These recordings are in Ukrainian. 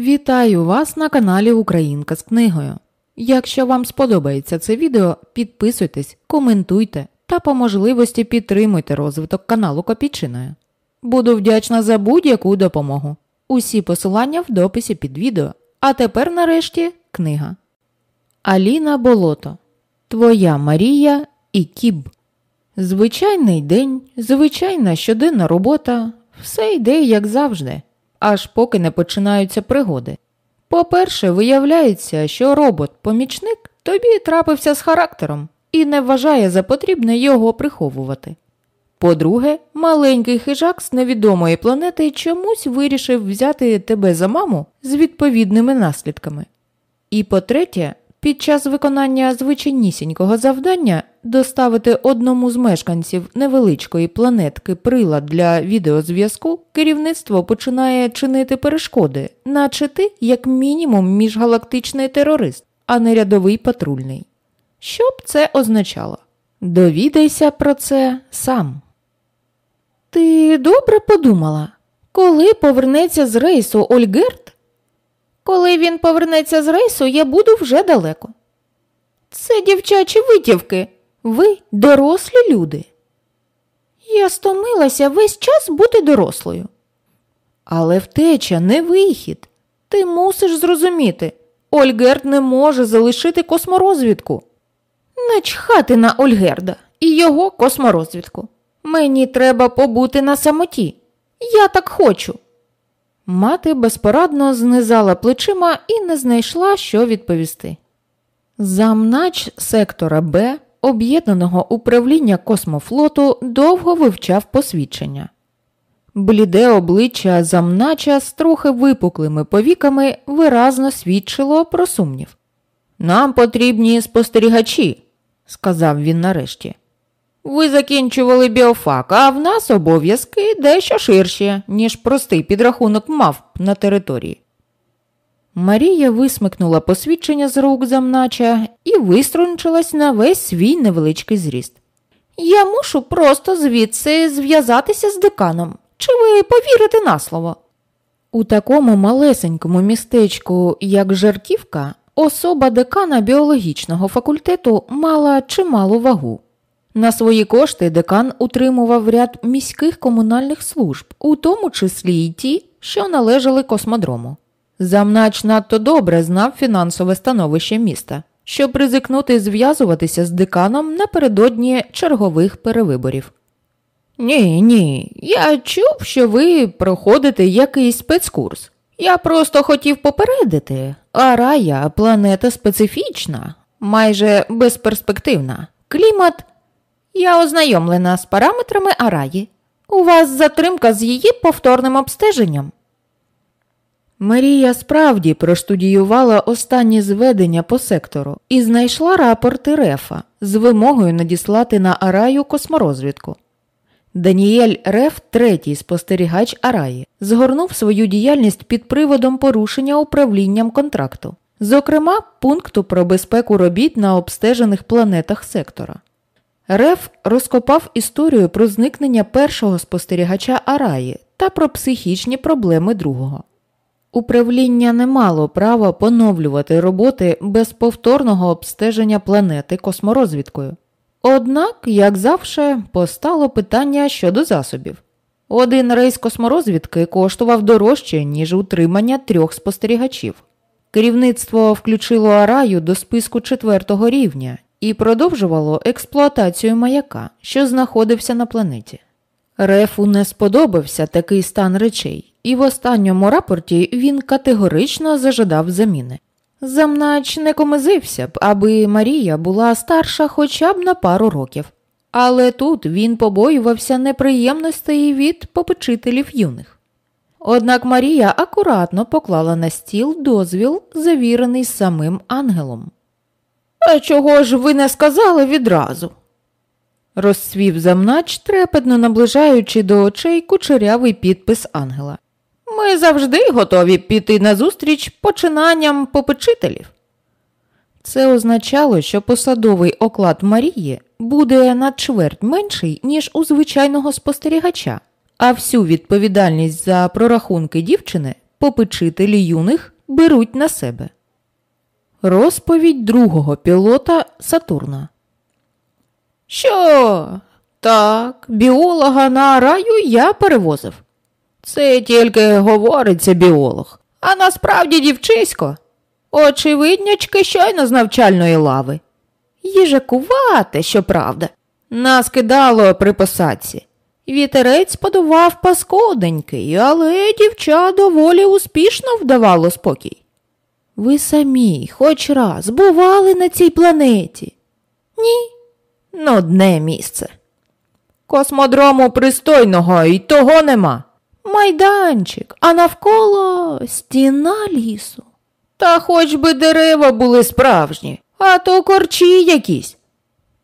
Вітаю вас на каналі Українка з книгою. Якщо вам сподобається це відео, підписуйтесь, коментуйте та по можливості підтримуйте розвиток каналу Копійчиною. Буду вдячна за будь-яку допомогу. Усі посилання в дописі під відео. А тепер, нарешті, книга. Аліна Болото. Твоя Марія і Кіб. Звичайний день, звичайна щоденна робота, все йде як завжди, аж поки не починаються пригоди. По-перше, виявляється, що робот-помічник тобі трапився з характером і не вважає за потрібне його приховувати. По-друге, маленький хижак з невідомої планети чомусь вирішив взяти тебе за маму з відповідними наслідками. І по-третє, під час виконання звичайнісінького завдання доставити одному з мешканців невеличкої планетки прилад для відеозв'язку керівництво починає чинити перешкоди, наче ти, як мінімум, міжгалактичний терорист, а не рядовий патрульний. Що б це означало? Довідайся про це сам. Ти добре подумала, коли повернеться з рейсу Ольгерт? Коли він повернеться з рейсу, я буду вже далеко. Це дівчачі витівки. Ви дорослі люди. Я стомилася весь час бути дорослою. Але втеча не вихід. Ти мусиш зрозуміти, Ольгерд не може залишити косморозвідку. Начхати на Ольгерда і його косморозвідку. Мені треба побути на самоті. Я так хочу. Мати безпорадно знизала плечима і не знайшла, що відповісти. Замнач сектора Б об'єднаного управління космофлоту довго вивчав посвідчення. Бліде обличчя замнача з трохи випуклими повіками виразно свідчило про сумнів. Нам потрібні спостерігачі, сказав він нарешті. Ви закінчували біофак, а в нас обов'язки дещо ширші, ніж простий підрахунок мав на території. Марія висмикнула посвідчення з рук замнача і виструнчилась на весь свій невеличкий зріст. Я мушу просто звідси зв'язатися з деканом. Чи ви повірите на слово? У такому малесенькому містечку, як Жартівка, особа декана біологічного факультету мала чималу вагу. На свої кошти декан утримував ряд міських комунальних служб, у тому числі й ті, що належали космодрому. Замнач надто добре знав фінансове становище міста, щоб ризикнути зв'язуватися з деканом напередодні чергових перевиборів. Ні, ні, я чув, що ви проходите якийсь спецкурс. Я просто хотів попередити, а рая планета специфічна, майже безперспективна. Клімат. Я ознайомлена з параметрами Араї. У вас затримка з її повторним обстеженням. Марія справді проштудіювала останні зведення по сектору і знайшла рапорти Рефа з вимогою надіслати на Араю косморозвідку. Даніель Реф, третій спостерігач Араї, згорнув свою діяльність під приводом порушення управлінням контракту, зокрема пункту про безпеку робіт на обстежених планетах сектора. Реф розкопав історію про зникнення першого спостерігача Араї та про психічні проблеми другого. Управління не мало права поновлювати роботи без повторного обстеження планети косморозвідкою. Однак, як завжди, постало питання щодо засобів. Один рейс косморозвідки коштував дорожче, ніж утримання трьох спостерігачів. Керівництво включило Араю до списку четвертого рівня і продовжувало експлуатацію маяка, що знаходився на планеті. Рефу не сподобався такий стан речей, і в останньому рапорті він категорично зажадав заміни. Замнач не комизився б, аби Марія була старша хоча б на пару років, але тут він побоювався неприємностей від попечителів юних. Однак Марія акуратно поклала на стіл дозвіл, завірений самим ангелом. А чого ж ви не сказали відразу? розсвів замнач, трепетно наближаючи до очей кучерявий підпис ангела. Ми завжди готові піти назустріч починанням попечителів. Це означало, що посадовий оклад Марії буде на чверть менший, ніж у звичайного спостерігача, а всю відповідальність за прорахунки дівчини попечителі юних беруть на себе. Розповідь другого пілота Сатурна. Що? Так, біолога на раю я перевозив. Це тільки говориться біолог, а насправді дівчисько. Очевиднячки щойно з навчальної лави. Їжакувате, щоправда. Нас кидало при посадці. Вітерець подував паскоденький, але дівча доволі успішно вдавало спокій. Ви самі хоч раз бували на цій планеті? Ні. Нудне місце. Космодрому пристойного і того нема. Майданчик, а навколо стіна лісу. Та хоч би дерева були справжні, а то корчі якісь.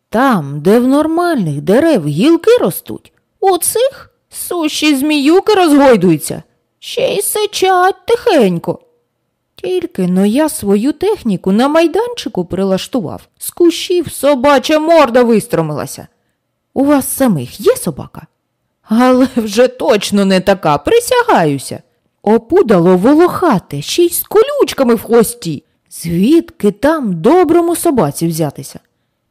Там, де в нормальних дерев гілки ростуть, у цих сущі зміюки розгойдуються, ще й сичать тихенько. Тільки но я свою техніку на майданчику прилаштував, з кущів собача морда вистромилася. У вас самих є собака? Але вже точно не така, присягаюся. Опудало волохате, ще й з колючками в хвості. Звідки там доброму собаці взятися?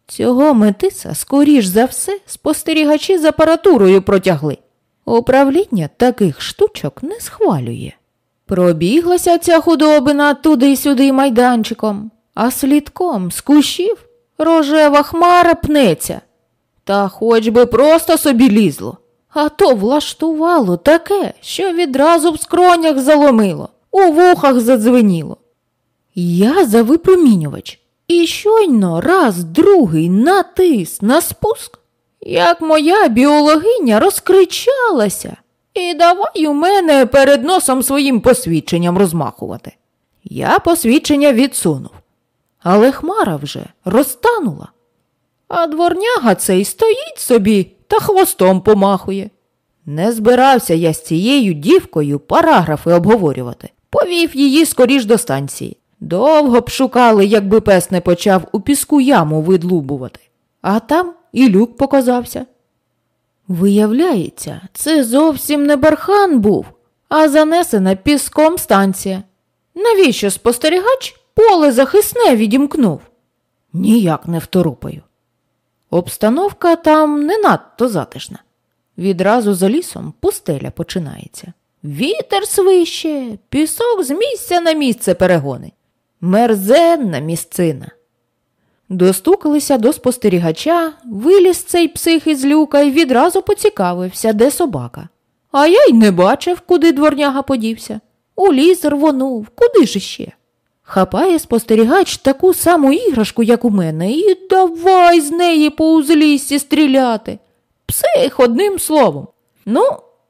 Цього метиса, скоріш за все, спостерігачі з апаратурою протягли. Управління таких штучок не схвалює. Пробіглася ця худобина туди-сюди майданчиком, а слідком з кущів рожева хмара пнеться. Та хоч би просто собі лізло, а то влаштувало таке, що відразу в скронях заломило, у вухах задзвеніло. Я за випромінювач і щойно раз другий натис на спуск, як моя біологиня розкричалася. І давай у мене перед носом своїм посвідченням розмахувати. Я посвідчення відсунув, але хмара вже розтанула. А дворняга цей стоїть собі та хвостом помахує. Не збирався я з цією дівкою параграфи обговорювати, повів її скоріш до станції. Довго б шукали, якби пес не почав у піску яму видлубувати, а там і люк показався. Виявляється, це зовсім не бархан був, а занесена піском станція. Навіщо спостерігач поле захисне відімкнув? Ніяк не второпаю. Обстановка там не надто затишна. Відразу за лісом пустеля починається. Вітер свище, пісок з місця на місце перегони. Мерзенна місцина. Достукалися до спостерігача, виліз цей псих із люка і відразу поцікавився, де собака. А я й не бачив, куди дворняга подівся. У ліс рвонув, куди ж іще? Хапає спостерігач таку саму іграшку, як у мене, і давай з неї по узліссі стріляти. Псих, одним словом. Ну,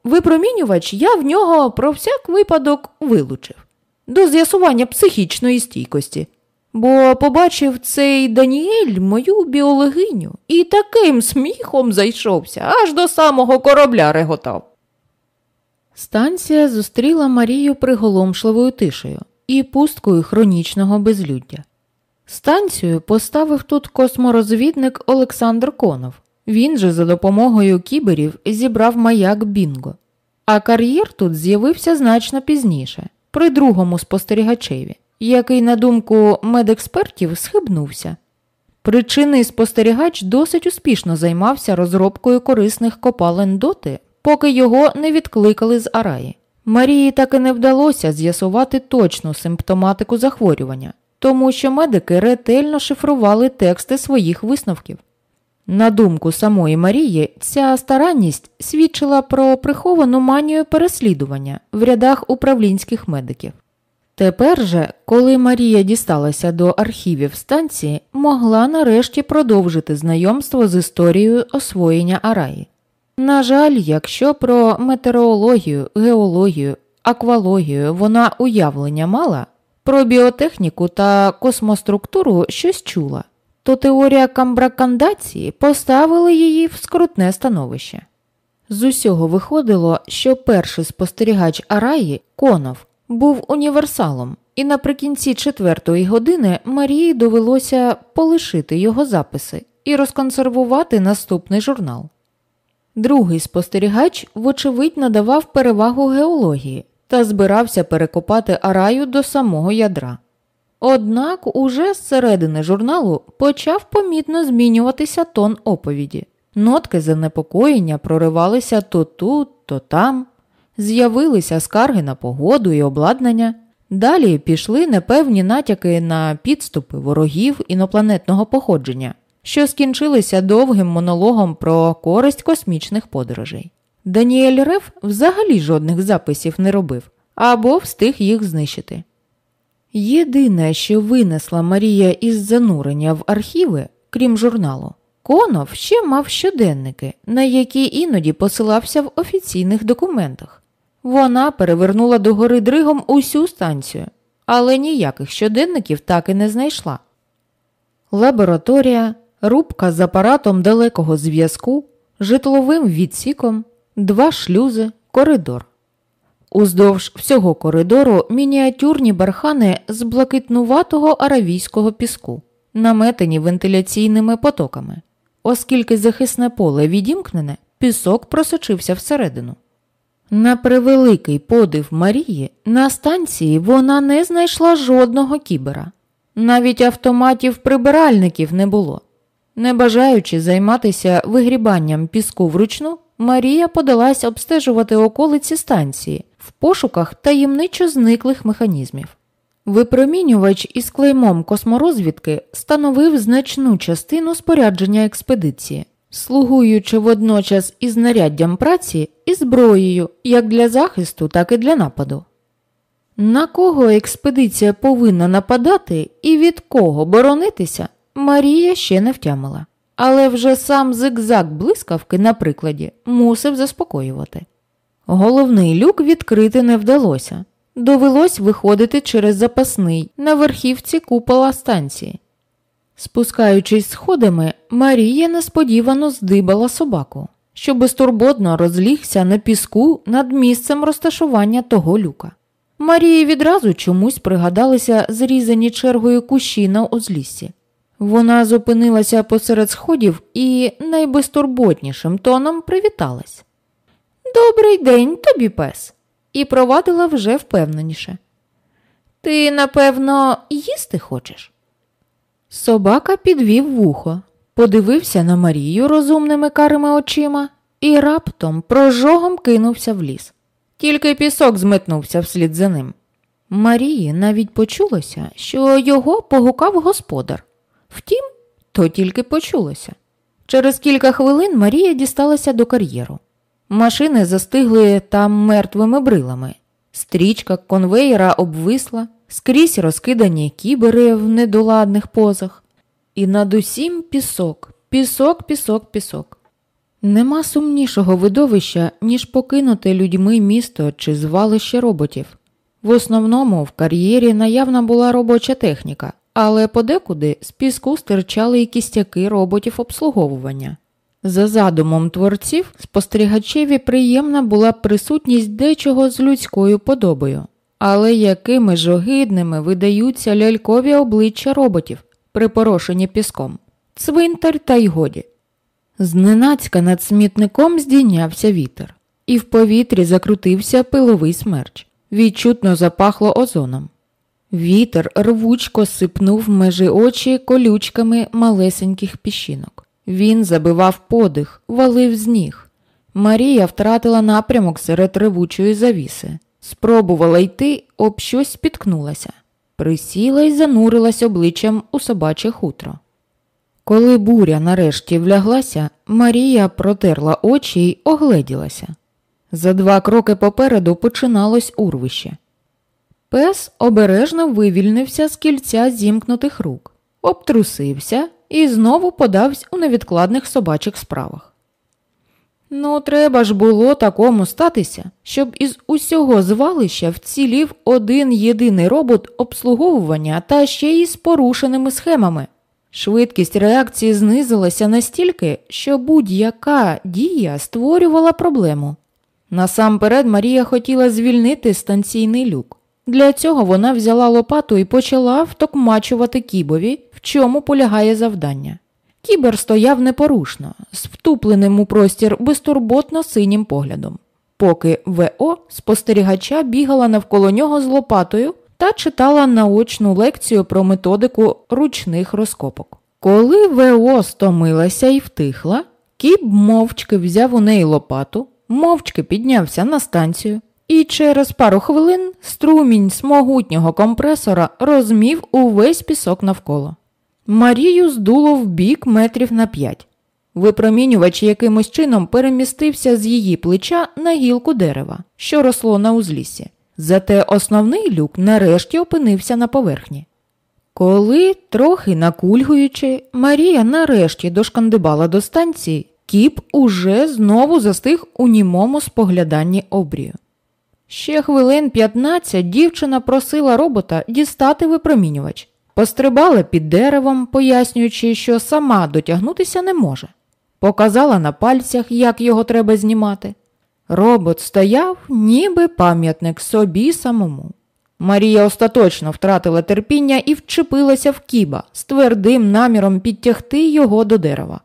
випромінювач я в нього про всяк випадок вилучив до з'ясування психічної стійкості бо побачив цей Даніель мою біологиню і таким сміхом зайшовся, аж до самого корабля реготав. Станція зустріла Марію приголомшливою тишею і пусткою хронічного безлюддя. Станцію поставив тут косморозвідник Олександр Конов. Він же за допомогою кіберів зібрав маяк Бінго. А кар'єр тут з'явився значно пізніше, при другому спостерігачеві який, на думку медекспертів, схибнувся. Причинний спостерігач досить успішно займався розробкою корисних копалин доти, поки його не відкликали з араї. Марії так і не вдалося з'ясувати точну симптоматику захворювання, тому що медики ретельно шифрували тексти своїх висновків. На думку самої Марії, ця старанність свідчила про приховану манію переслідування в рядах управлінських медиків. Тепер же, коли Марія дісталася до архівів станції, могла нарешті продовжити знайомство з історією освоєння Араї. На жаль, якщо про метеорологію, геологію, аквалогію вона уявлення мала, про біотехніку та космоструктуру щось чула, то теорія камбракандації поставила її в скрутне становище. З усього виходило, що перший спостерігач Араї Конов був універсалом, і наприкінці четвертої години Марії довелося полишити його записи і розконсервувати наступний журнал. Другий спостерігач, вочевидь, надавав перевагу геології, та збирався перекопати араю до самого ядра. Однак уже з середини журналу почав помітно змінюватися тон оповіді. Нотки занепокоєння проривалися то тут, то там, з'явилися скарги на погоду і обладнання. Далі пішли непевні натяки на підступи ворогів інопланетного походження, що скінчилися довгим монологом про користь космічних подорожей. Даніель Реф взагалі жодних записів не робив або встиг їх знищити. Єдине, що винесла Марія із занурення в архіви, крім журналу, Конов ще мав щоденники, на які іноді посилався в офіційних документах. Вона перевернула догори дригом усю станцію, але ніяких щоденників так і не знайшла. Лабораторія, рубка з апаратом далекого зв'язку, житловим відсіком, два шлюзи, коридор. Уздовж всього коридору мініатюрні бархани з блакитнуватого аравійського піску, наметені вентиляційними потоками. Оскільки захисне поле відімкнене, пісок просочився всередину. На превеликий подив Марії на станції вона не знайшла жодного кібера, навіть автоматів прибиральників не було. Не бажаючи займатися вигрібанням піску вручну, Марія подалась обстежувати околиці станції в пошуках таємничо зниклих механізмів. Випромінювач із клеймом косморозвідки становив значну частину спорядження експедиції, слугуючи водночас і знаряддям праці і зброєю як для захисту, так і для нападу. На кого експедиція повинна нападати і від кого боронитися, Марія ще не втямила, але вже сам зигзаг блискавки, на прикладі, мусив заспокоювати. Головний люк відкрити не вдалося. Довелось виходити через запасний на верхівці купола станції. Спускаючись сходами, Марія несподівано здибала собаку, що безтурботно розлігся на піску над місцем розташування того люка. Марії відразу чомусь пригадалися зрізані чергою кущі на узліссі. Вона зупинилася посеред сходів і найбезтурботнішим тоном привіталась. Добрий день тобі, пес, і провадила вже впевненіше. Ти, напевно, їсти хочеш? Собака підвів вухо, подивився на Марію розумними карими очима і раптом прожогом кинувся в ліс. Тільки пісок зметнувся вслід за ним. Марії навіть почулося, що його погукав господар. Втім, то тільки почулося. Через кілька хвилин Марія дісталася до кар'єру. Машини застигли там мертвими брилами. Стрічка конвейера обвисла, скрізь розкидані кібери в недоладних позах. І над усім пісок, пісок, пісок, пісок. Нема сумнішого видовища, ніж покинути людьми місто чи звалище роботів. В основному в кар'єрі наявна була робоча техніка, але подекуди з піску стирчали і кістяки роботів обслуговування. За задумом творців, спостерігачеві приємна була присутність дечого з людською подобою, але якими ж огидними видаються лялькові обличчя роботів, припорошені піском, цвинтар та й годі. Зненацька над смітником здійнявся вітер, і в повітрі закрутився пиловий смерч, відчутно запахло озоном. Вітер рвучко сипнув межі очі колючками малесеньких піщинок. Він забивав подих, валив з ніг. Марія втратила напрямок серед ревучої завіси, спробувала йти, об щось спіткнулася, присіла і занурилась обличчям у собаче хутро. Коли буря нарешті вляглася, Марія протерла очі й огледілася. За два кроки попереду починалось урвище. Пес обережно вивільнився з кільця зімкнутих рук, обтрусився і знову подався у невідкладних собачих справах. Ну, треба ж було такому статися, щоб із усього звалища вцілів один єдиний робот обслуговування та ще й з порушеними схемами. Швидкість реакції знизилася настільки, що будь-яка дія створювала проблему. Насамперед Марія хотіла звільнити станційний люк. Для цього вона взяла лопату і почала втокмачувати кібові, в чому полягає завдання. Кібер стояв непорушно, з втупленим у простір безтурботно синім поглядом. поки ВО спостерігача бігала навколо нього з лопатою та читала наочну лекцію про методику ручних розкопок. Коли ВО стомилася і втихла, кіб мовчки взяв у неї лопату, мовчки піднявся на станцію, і через пару хвилин струмінь з могутнього компресора розмів увесь пісок навколо. Марію здуло в бік метрів на п'ять. Випромінювач якимось чином перемістився з її плеча на гілку дерева, що росло на узліссі. Зате основний люк нарешті опинився на поверхні. Коли, трохи накульгуючи, Марія нарешті дошкандибала до станції, кіп уже знову застиг у німому спогляданні обрію. Ще хвилин 15 дівчина просила робота дістати випромінювач, пострибала під деревом, пояснюючи, що сама дотягнутися не може. Показала на пальцях, як його треба знімати. Робот стояв, ніби пам'ятник собі самому. Марія остаточно втратила терпіння і вчепилася в кіба з твердим наміром підтягти його до дерева.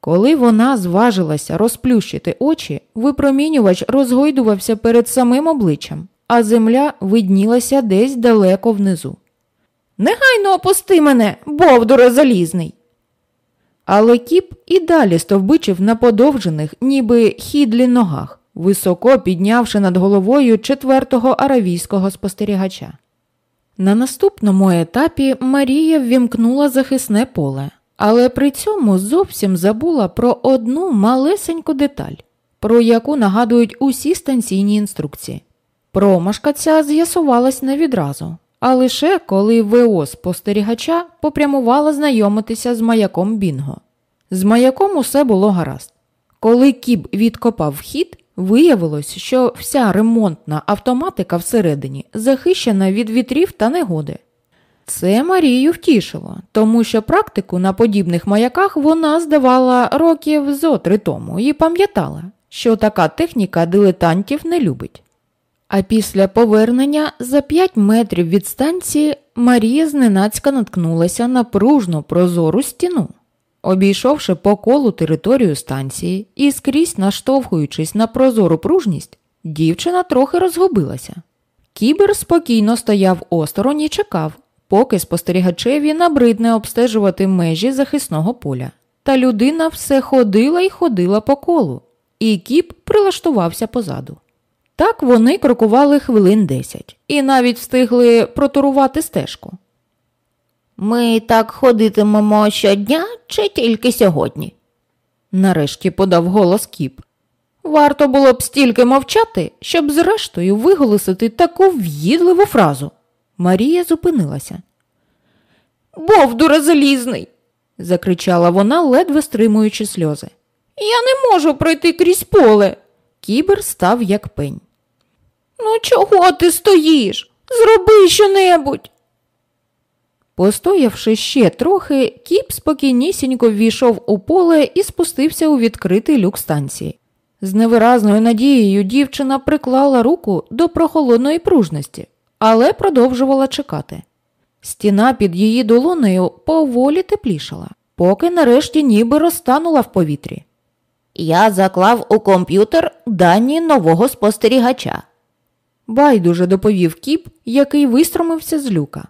Коли вона зважилася розплющити очі, випромінювач розгойдувався перед самим обличчям, а земля виднілася десь далеко внизу. Негайно опусти мене, бовдуре залізний. Але кіп і далі стовбичив на подовжених, ніби хідлі ногах, високо піднявши над головою четвертого аравійського спостерігача. На наступному етапі Марія ввімкнула захисне поле, але при цьому зовсім забула про одну малесеньку деталь, про яку нагадують усі станційні інструкції. Промашка ця з'ясувалась не відразу, а лише коли ВО спостерігача попрямувала знайомитися з маяком Бінго. З маяком усе було гаразд. Коли кіб відкопав вхід, виявилось, що вся ремонтна автоматика всередині захищена від вітрів та негоди. Це Марію втішило, тому що практику на подібних маяках вона здавала років зо три тому і пам'ятала, що така техніка дилетантів не любить. А після повернення за 5 метрів від станції Марія зненацька наткнулася на пружну прозору стіну. Обійшовши по колу територію станції і скрізь наштовхуючись на прозору пружність, дівчина трохи розгубилася. Кібер спокійно стояв осторонь і чекав, поки спостерігачеві набридне обстежувати межі захисного поля. Та людина все ходила і ходила по колу, і кіп прилаштувався позаду. Так вони крокували хвилин десять і навіть встигли протурувати стежку. Ми так ходитимемо щодня чи тільки сьогодні? Нарешті подав голос кіп. Варто було б стільки мовчати, щоб зрештою виголосити таку в'їдливу фразу. Марія зупинилася. Бовдура залізний, закричала вона, ледве стримуючи сльози. Я не можу пройти крізь поле. Кібер став як пень. Ну, чого ти стоїш? Зроби щонебудь. Постоявши ще трохи, кіп спокійнісінько ввійшов у поле і спустився у відкритий люк станції. З невиразною надією дівчина приклала руку до прохолодної пружності, але продовжувала чекати. Стіна під її долонею поволі теплішала, поки нарешті ніби розтанула в повітрі. Я заклав у комп'ютер дані нового спостерігача. Байдуже доповів кіп, який вистромився з люка.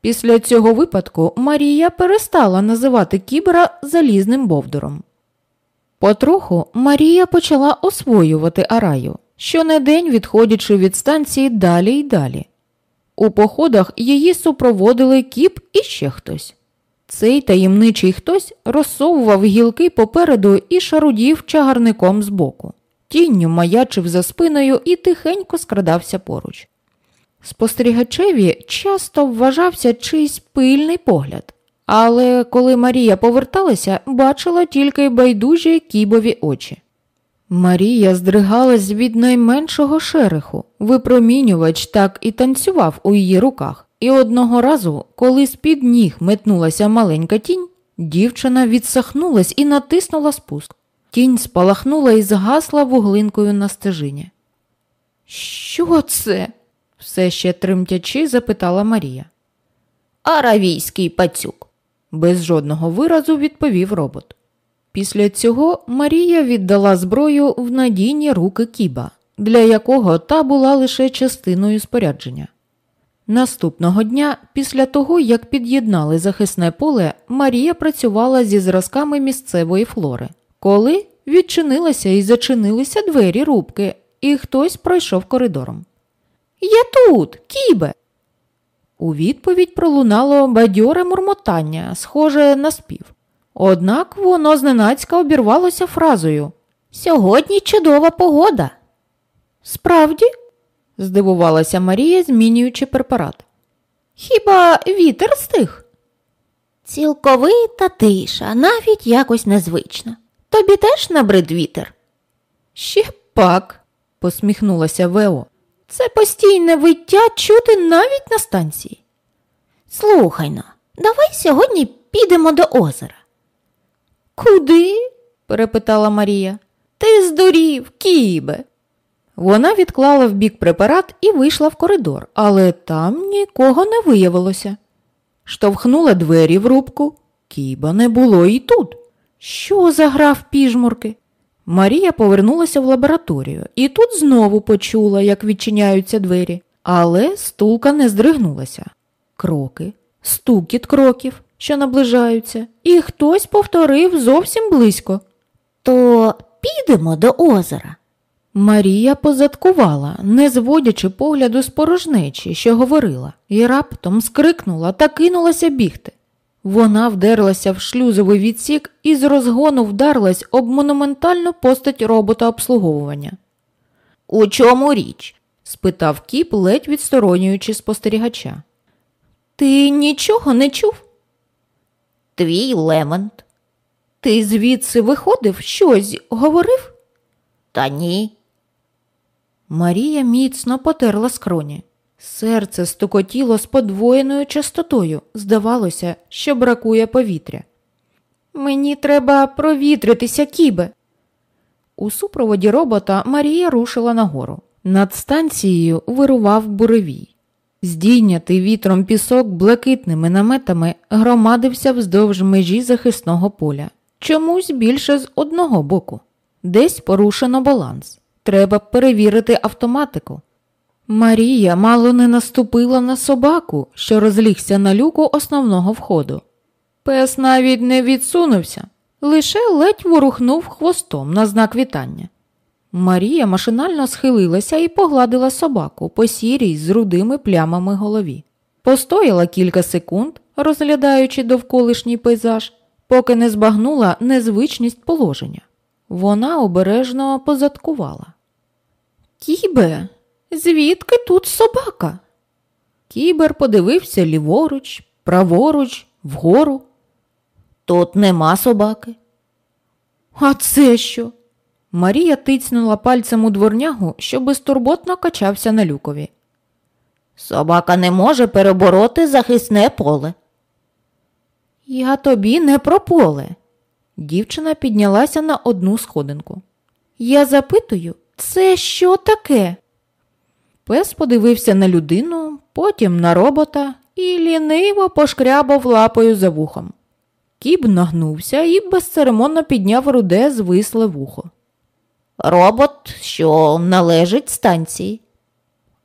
Після цього випадку Марія перестала називати кібера залізним бовдуром. Потроху Марія почала освоювати араю, щонедень відходячи від станції далі й далі. У походах її супроводили кіп і ще хтось. Цей таємничий хтось розсовував гілки попереду і шарудів чагарником збоку. Тінню маячив за спиною і тихенько скрадався поруч. Спостерігачеві часто вважався чийсь пильний погляд, але коли Марія поверталася, бачила тільки байдужі кібові очі. Марія здригалась від найменшого шереху, випромінювач так і танцював у її руках, і одного разу, коли з під ніг метнулася маленька тінь, дівчина відсахнулась і натиснула спуск. Тінь спалахнула і згасла вуглинкою на стежині. Що це? все ще тремтячи, запитала Марія. Аравійський пацюк, без жодного виразу відповів робот. Після цього Марія віддала зброю в надійні руки кіба для якого та була лише частиною спорядження. Наступного дня, після того, як під'єднали захисне поле, Марія працювала зі зразками місцевої флори, коли відчинилися і зачинилися двері рубки, і хтось пройшов коридором. Я тут, кібе. У відповідь пролунало бадьоре мурмотання, схоже на спів. Однак воно зненацька обірвалося фразою Сьогодні чудова погода. Справді? здивувалася Марія, змінюючи препарат. Хіба вітер стих? Цілковита тиша, навіть якось незвично. Тобі теж набрид вітер? Ще пак, посміхнулася Вео. Це постійне виття чути навіть на станції. Слухай но, давай сьогодні підемо до озера. Куди? перепитала Марія. Ти здурів, кібе. Вона відклала в бік препарат і вийшла в коридор, але там нікого не виявилося. Штовхнула двері в рубку, кіба не було і тут. Що за гра в піжмурки? Марія повернулася в лабораторію і тут знову почула, як відчиняються двері, але стулка не здригнулася. Кроки, стукіт кроків, що наближаються, і хтось повторив зовсім близько. То підемо до озера. Марія позадкувала, не зводячи погляду з порожнечі, що говорила, і раптом скрикнула та кинулася бігти. Вона вдерлася в шлюзовий відсік і з розгону вдарилась об монументальну постать робота обслуговування. У чому річ? спитав кіп, ледь відсторонюючи спостерігача. Ти нічого не чув? Твій лемент. Ти звідси виходив, щось говорив? Та ні. Марія міцно потерла скроні. Серце стукотіло з подвоєною частотою. Здавалося, що бракує повітря. Мені треба провітритися, кібе. У супроводі робота Марія рушила нагору. Над станцією вирував буревій. Здійнятий вітром пісок блакитними наметами громадився вздовж межі захисного поля. Чомусь більше з одного боку. Десь порушено баланс. Треба перевірити автоматику. Марія мало не наступила на собаку, що розлігся на люку основного входу. Пес навіть не відсунувся, лише ледь ворухнув хвостом на знак вітання. Марія машинально схилилася і погладила собаку по сірій з рудими плямами голові. Постояла кілька секунд, розглядаючи довколишній пейзаж, поки не збагнула незвичність положення. Вона обережно позадкувала. Кібе, звідки тут собака? Кібер подивився ліворуч, праворуч, вгору. Тут нема собаки. А це що? Марія тицнула пальцем у дворнягу, що безтурботно качався на люкові. Собака не може перебороти захисне поле. Я тобі не про поле. Дівчина піднялася на одну сходинку. Я запитую, це що таке? Пес подивився на людину, потім на робота і ліниво пошкрябав лапою за вухом. Кіб нагнувся і безцеремонно підняв руде звисле вухо. Робот, що належить станції.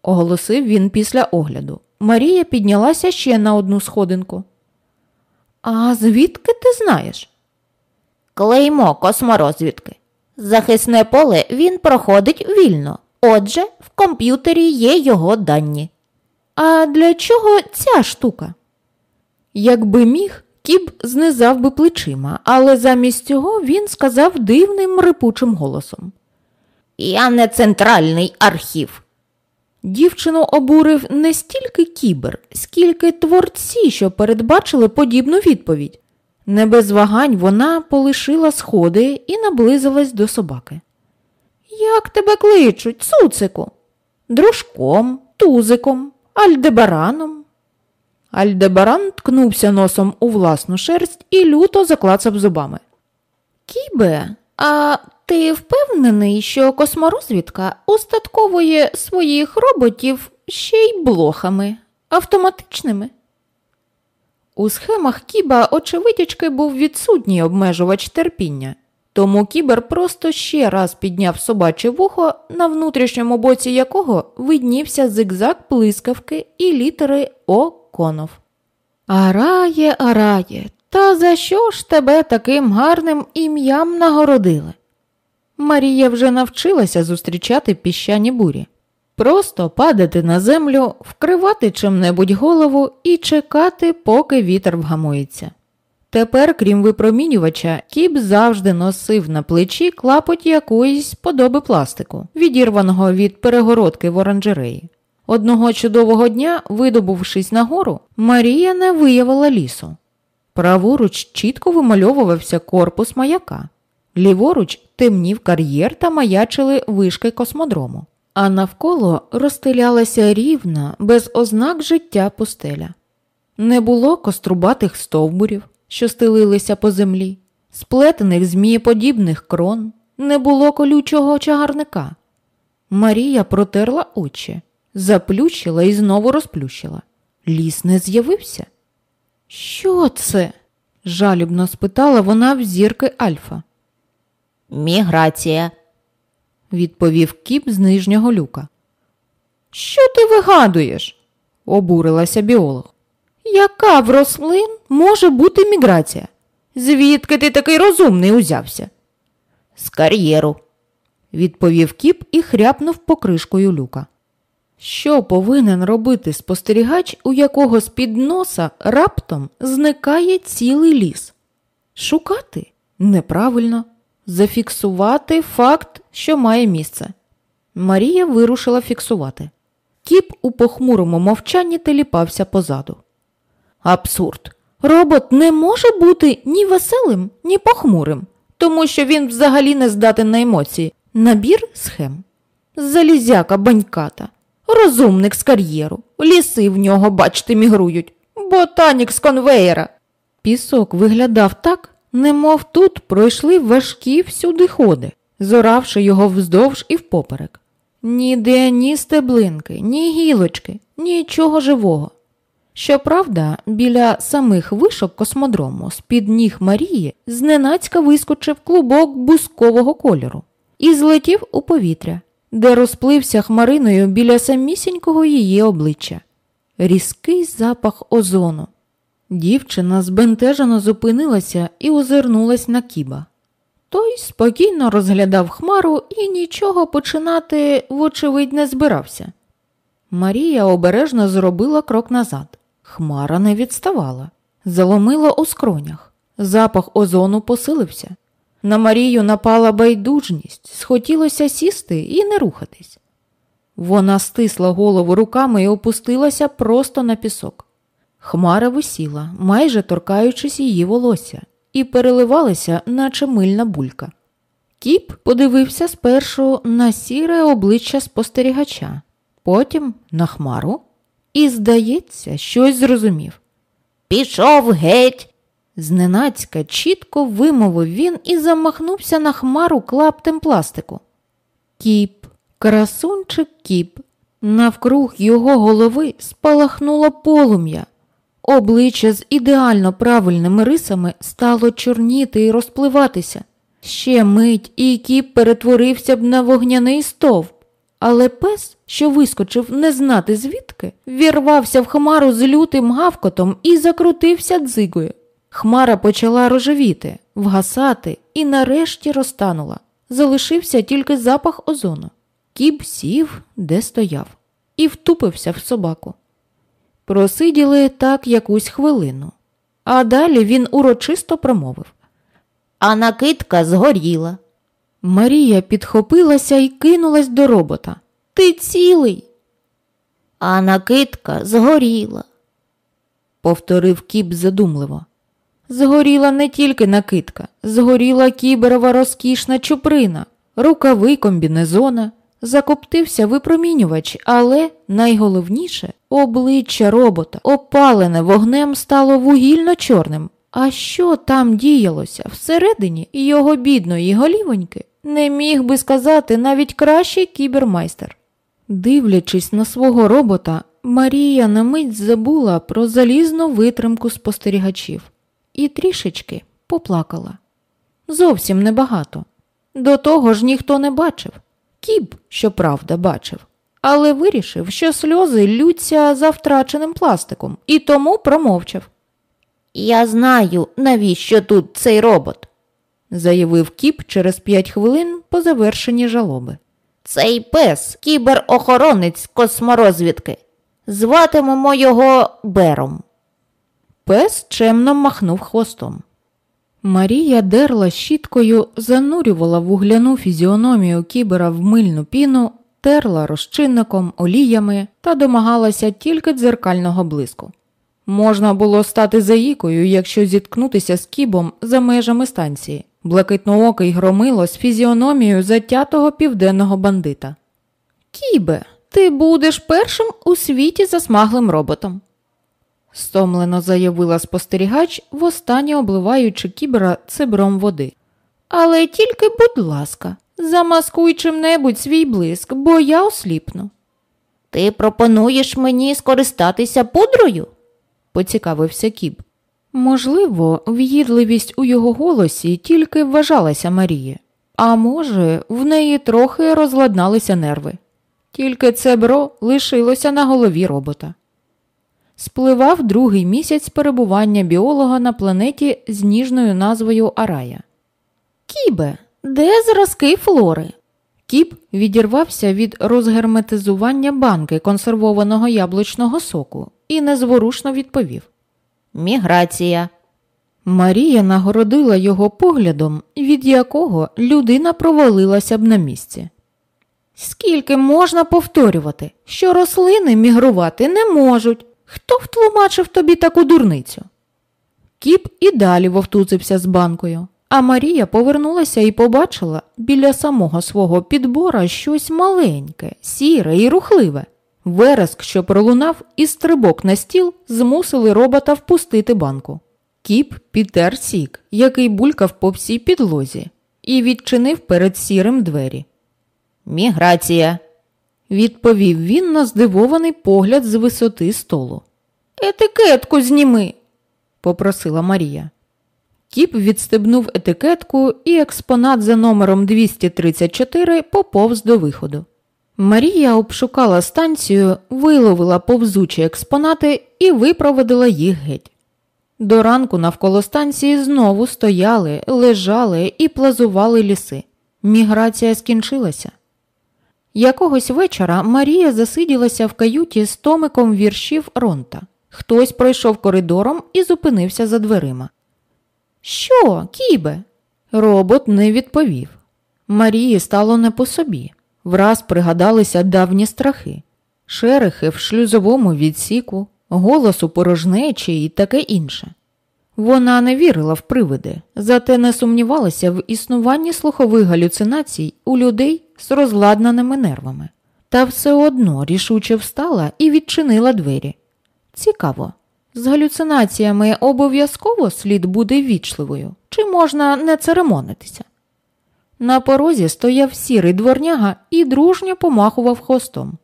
Оголосив він після огляду. Марія піднялася ще на одну сходинку. А звідки ти знаєш? Клеймо косморозвідки. Захисне поле він проходить вільно. Отже, в комп'ютері є його дані. А для чого ця штука? Якби міг, кіб знизав би плечима, але замість цього він сказав дивним рипучим голосом. Я не центральний архів. Дівчину обурив не стільки кібер, скільки творці, що передбачили подібну відповідь. Не без вагань вона полишила сходи і наблизилась до собаки. Як тебе кличуть, цуцику? Дружком, тузиком, альдебараном. Альдебаран ткнувся носом у власну шерсть і люто заклацав зубами. Кібе, а ти впевнений, що косморозвідка устатковує своїх роботів ще й блохами автоматичними? У схемах Кіба, очевидячки, був відсутній обмежувач терпіння, Тому кібер просто ще раз підняв собаче вухо, на внутрішньому боці якого виднівся зигзаг блискавки і літери О конов. Арає, арає, та за що ж тебе таким гарним ім'ям нагородили? Марія вже навчилася зустрічати піщані бурі. Просто падати на землю, вкривати чим-небудь голову і чекати, поки вітер вгамується. Тепер, крім випромінювача, кіп завжди носив на плечі клапоть якоїсь подоби пластику, відірваного від перегородки в оранжереї. Одного чудового дня, видобувшись нагору, Марія не виявила лісу. Праворуч чітко вимальовувався корпус маяка, ліворуч темнів кар'єр та маячили вишки космодрому, а навколо розстелялася рівна, без ознак життя пустеля. Не було кострубатих стовбурів, що стелилися по землі, сплетених змієподібних крон, не було колючого чагарника. Марія протерла очі, заплющила і знову розплющила. Ліс не з'явився. Що це? жалібно спитала вона в зірки Альфа. Міграція. відповів кіп з нижнього люка. Що ти вигадуєш? обурилася біолог. Яка в рослин може бути міграція? Звідки ти такий розумний узявся? З кар'єру. відповів кіп і хряпнув покришкою люка. Що повинен робити спостерігач, у якого з під носа раптом зникає цілий ліс? Шукати неправильно, зафіксувати факт, що має місце. Марія вирушила фіксувати. Кіп у похмурому мовчанні теліпався позаду. Абсурд. Робот не може бути ні веселим, ні похмурим, тому що він взагалі не здатен на емоції. Набір схем. Залізяка баньката, розумник з кар'єру, ліси в нього, бачите, мігрують, ботанік з конвеєра. Пісок виглядав так, немов тут пройшли важкі всюди ходи, зоравши його вздовж і впоперек. Ніде ні стеблинки, ні гілочки, нічого живого. Щоправда, біля самих вишок космодрому з-під ніг Марії зненацька вискочив клубок бускового кольору і злетів у повітря, де розплився хмариною біля самісінького її обличчя. Різкий запах озону. Дівчина збентежено зупинилася і озирнулась на кіба. Той спокійно розглядав хмару і нічого починати, вочевидь, не збирався. Марія обережно зробила крок назад. Хмара не відставала, заломила у скронях. Запах озону посилився. На Марію напала байдужність, схотілося сісти і не рухатись. Вона стисла голову руками і опустилася просто на пісок. Хмара висіла, майже торкаючись її волосся, і переливалася, наче мильна булька. Кіп подивився спершу на сіре обличчя спостерігача, потім на хмару і, здається, щось зрозумів. Пішов геть. Зненацька чітко вимовив він і замахнувся на хмару клаптем пластику. Кіп, красунчик кіп. Навкруг його голови спалахнуло полум'я. Обличчя з ідеально правильними рисами стало чорніти і розпливатися. Ще мить і кіп перетворився б на вогняний стовп. Але пес, що вискочив не знати звідки, вірвався в хмару з лютим гавкотом і закрутився дзигою. Хмара почала рожевіти, вгасати і нарешті розтанула. Залишився тільки запах озону. Кіб сів, де стояв, і втупився в собаку. Просиділи так якусь хвилину, а далі він урочисто промовив. А накидка згоріла. Марія підхопилася і кинулась до робота. Ти цілий, А накидка згоріла. повторив кіп задумливо. Згоріла не тільки накидка, згоріла кіберова розкішна чуприна, рукави комбінезона, закоптився випромінювач, але найголовніше обличчя робота, опалене вогнем, стало вугільно чорним. А що там діялося всередині його бідної голівоньки, не міг би сказати навіть кращий кібермайстер. Дивлячись на свого робота, Марія на мить забула про залізну витримку спостерігачів і трішечки поплакала. зовсім небагато. До того ж ніхто не бачив. Кіб, щоправда, бачив, але вирішив, що сльози лються за втраченим пластиком, і тому промовчав, Я знаю, навіщо тут цей робот. Заявив кіп через п'ять хвилин по завершенні жалоби. Цей пес кіберохоронець косморозвідки. Зватимемо його Бером. Пес чемно махнув хвостом. Марія дерла щіткою, занурювала вугляну фізіономію кібера в мильну піну, терла розчинником, оліями та домагалася тільки дзеркального блиску. Можна було стати заїкою, якщо зіткнутися з кібом за межами станції. Блакитноокий громило з фізіономією затятого південного бандита. Кібе, ти будеш першим у світі засмаглим роботом, стомлено заявила спостерігач, востаннє обливаючи кібера цибром води. Але тільки, будь ласка, замаскуй чим-небудь свій блиск, бо я осліпну, Ти пропонуєш мені скористатися пудрою? поцікавився кіб. Можливо, в'їдливість у його голосі тільки вважалася Марії, а може, в неї трохи розладналися нерви. Тільки цебро лишилося на голові робота. Спливав другий місяць перебування біолога на планеті з ніжною назвою Арая. Кібе, де зразки флори? Кіб відірвався від розгерметизування банки консервованого яблучного соку і незворушно відповів. Міграція. Марія нагородила його поглядом, від якого людина провалилася б на місці. Скільки можна повторювати, що рослини мігрувати не можуть? Хто втлумачив тобі таку дурницю? Кіп і далі вовтузився з банкою, а Марія повернулася і побачила біля самого свого підбора щось маленьке, сіре і рухливе. Вереск, що пролунав, і стрибок на стіл змусили робота впустити банку. Кіп підтер сік, який булькав по всій підлозі, і відчинив перед сірим двері. Міграція. Відповів він на здивований погляд з висоти столу. Етикетку зніми, попросила Марія. Кіп відстебнув етикетку, і експонат за номером 234 поповз до виходу. Марія обшукала станцію, виловила повзучі експонати і випроводила їх геть. До ранку навколо станції знову стояли, лежали і плазували ліси. Міграція скінчилася. Якогось вечора Марія засиділася в каюті з томиком віршів Ронта. Хтось пройшов коридором і зупинився за дверима. Що, кібе? Робот не відповів. Марії стало не по собі. Враз пригадалися давні страхи, шерехи в шлюзовому відсіку, голос у порожнечі і таке інше. Вона не вірила в привиди, зате не сумнівалася в існуванні слухових галюцинацій у людей з розладнаними нервами, та все одно рішуче встала і відчинила двері. Цікаво, з галюцинаціями обов'язково слід бути вічливою, чи можна не церемонитися? На порозі стояв сірий дворняга і дружньо помахував хвостом.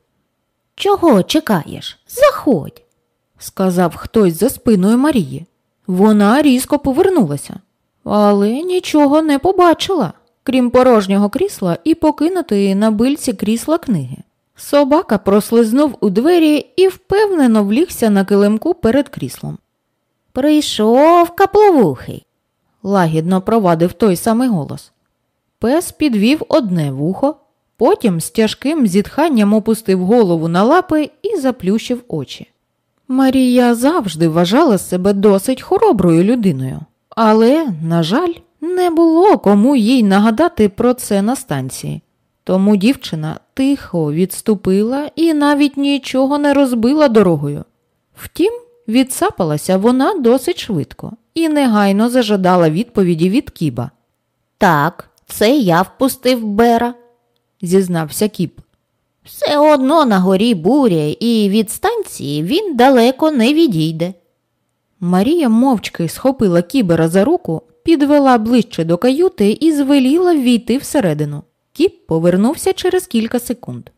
Чого чекаєш? Заходь. сказав хтось за спиною Марії. Вона різко повернулася, але нічого не побачила, крім порожнього крісла і покинутої на бильці крісла книги. Собака прослизнув у двері і впевнено влігся на килимку перед кріслом. Прийшов капловухий. Лагідно провадив той самий голос. Пес підвів одне вухо, потім з тяжким зітханням опустив голову на лапи і заплющив очі. Марія завжди вважала себе досить хороброю людиною, але, на жаль, не було кому їй нагадати про це на станції. Тому дівчина тихо відступила і навіть нічого не розбила дорогою. Втім, відсапалася вона досить швидко і негайно зажадала відповіді від Кіба, Так, це я впустив Бера. зізнався Кіб. Все одно на горі буря, і від станції він далеко не відійде. Марія мовчки схопила кібера за руку, підвела ближче до каюти і звеліла ввійти всередину. Кіп повернувся через кілька секунд.